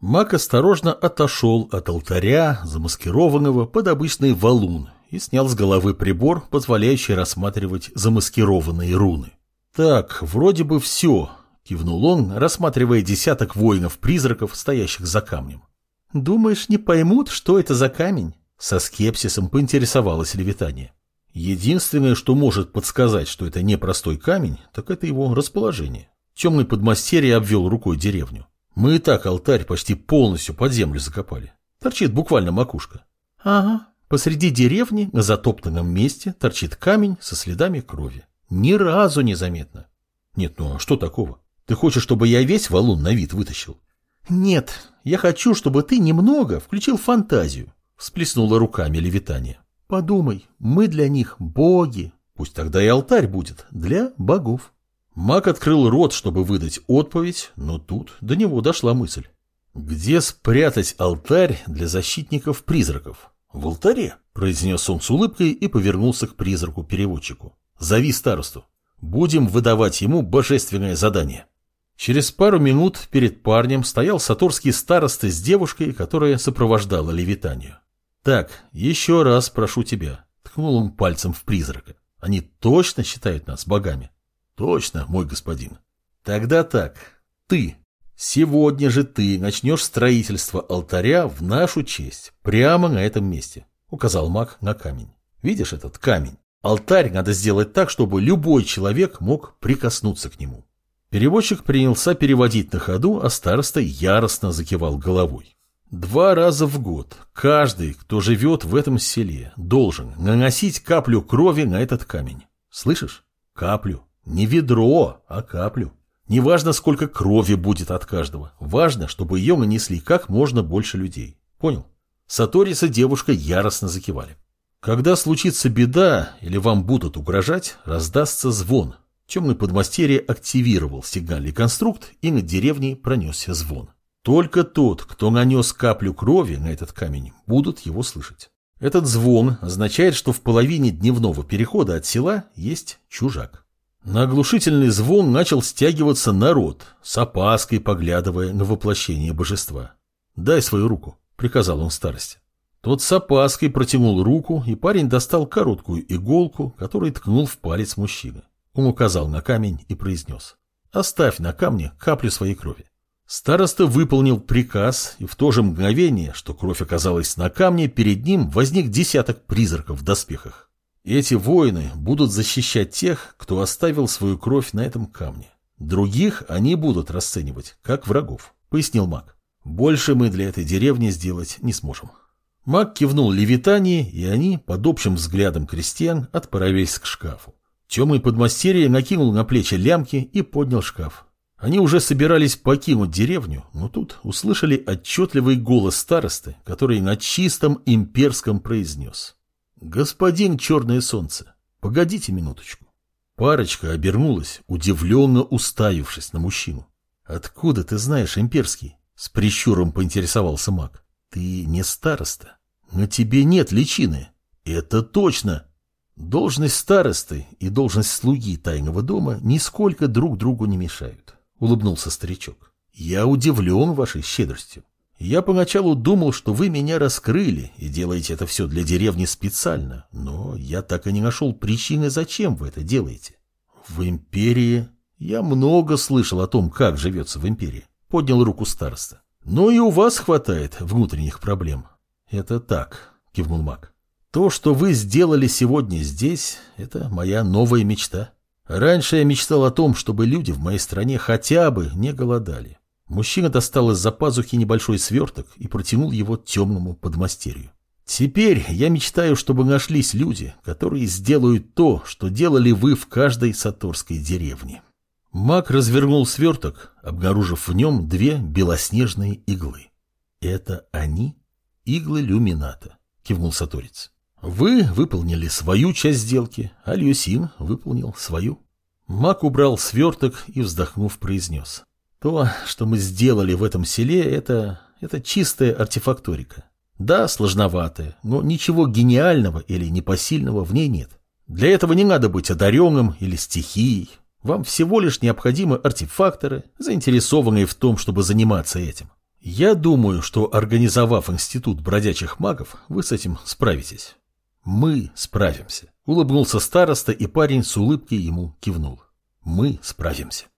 Мак осторожно отошел от алтаря, замаскированного под обычный валун, и снял с головы прибор, позволяющий рассматривать замаскированные руны. «Так, вроде бы все», — кивнул он, рассматривая десяток воинов-призраков, стоящих за камнем. «Думаешь, не поймут, что это за камень?» Со скепсисом поинтересовалась Левитания. Единственное, что может подсказать, что это не простой камень, так это его расположение. Темный подмастерье обвел рукой деревню. Мы и так алтарь почти полностью под землю закопали. Торчит буквально макушка. Ага, посреди деревни на затоптанном месте торчит камень со следами крови. Ни разу не заметно. Нет, ну а что такого? Ты хочешь, чтобы я весь валун на вид вытащил? Нет, я хочу, чтобы ты немного включил фантазию. Всплеснула руками левитания. Подумай, мы для них боги. Пусть тогда и алтарь будет для богов. Маг открыл рот, чтобы выдать отповедь, но тут до него дошла мысль. Где спрятать алтарь для защитников-призраков? В алтаре, произнес он с улыбкой и повернулся к призраку-переводчику. Зови старосту. Будем выдавать ему божественное задание. Через пару минут перед парнем стоял саторский староста с девушкой, которая сопровождала левитанию. «Так, еще раз прошу тебя», — ткнул он пальцем в призрака. «Они точно считают нас богами?» «Точно, мой господин». «Тогда так, ты. Сегодня же ты начнешь строительство алтаря в нашу честь, прямо на этом месте», — указал маг на камень. «Видишь этот камень? Алтарь надо сделать так, чтобы любой человек мог прикоснуться к нему». Переводчик принялся переводить на ходу, а староста яростно закивал головой. Два раза в год каждый, кто живет в этом селе, должен наносить каплю крови на этот камень. Слышишь? Каплю. Не ведро, а каплю. Неважно, сколько крови будет от каждого. Важно, чтобы ее нанесли как можно больше людей. Понял? Саторис и девушка яростно закивали. Когда случится беда или вам будут угрожать, раздастся звон. Темный подмастерье активировал сигнальный конструкт, и над деревней пронесся звон. Только тот, кто нанес каплю крови на этот камень, будут его слышать. Этот звон означает, что в половине дневного перехода от села есть чужак. На оглушительный звон начал стягиваться народ, с опаской поглядывая на воплощение божества. «Дай свою руку», — приказал он старости. Тот с опаской протянул руку, и парень достал короткую иголку, которую ткнул в палец мужчины. Он указал на камень и произнес. «Оставь на камне каплю своей крови». Староста выполнил приказ, и в то же мгновение, что кровь оказалась на камне, перед ним возник десяток призраков в доспехах. Эти воины будут защищать тех, кто оставил свою кровь на этом камне. Других они будут расценивать как врагов, пояснил маг. Больше мы для этой деревни сделать не сможем. Маг кивнул Левитании, и они, под общим взглядом крестьян, отправились к шкафу. Темный подмастерье накинул на плечи лямки и поднял шкаф. Они уже собирались покинуть деревню, но тут услышали отчетливый голос старосты, который на чистом имперском произнес. «Господин Черное Солнце, погодите минуточку». Парочка обернулась, удивленно уставившись на мужчину. «Откуда ты знаешь имперский?» — с прищуром поинтересовался маг. «Ты не староста. На тебе нет личины». «Это точно!» Должность старосты и должность слуги тайного дома нисколько друг другу не мешают улыбнулся старичок. Я удивлен вашей щедростью. Я поначалу думал, что вы меня раскрыли и делаете это все для деревни специально, но я так и не нашел причины, зачем вы это делаете. В империи... Я много слышал о том, как живется в империи. Поднял руку староста. Но и у вас хватает внутренних проблем. Это так, кивнул маг. То, что вы сделали сегодня здесь, это моя новая мечта. Раньше я мечтал о том, чтобы люди в моей стране хотя бы не голодали. Мужчина достал из-за пазухи небольшой сверток и протянул его темному подмастерью. Теперь я мечтаю, чтобы нашлись люди, которые сделают то, что делали вы в каждой саторской деревне. Маг развернул сверток, обнаружив в нем две белоснежные иглы. Это они? Иглы люмината, кивнул саторец. Вы выполнили свою часть сделки, а Люсин выполнил свою. Мак убрал сверток и, вздохнув, произнес. То, что мы сделали в этом селе, это, это чистая артефакторика. Да, сложноватая, но ничего гениального или непосильного в ней нет. Для этого не надо быть одаренным или стихией. Вам всего лишь необходимы артефакторы, заинтересованные в том, чтобы заниматься этим. Я думаю, что организовав институт бродячих магов, вы с этим справитесь. Мы справимся. Улыбнулся староста, и парень с улыбкой ему кивнул. Мы справимся.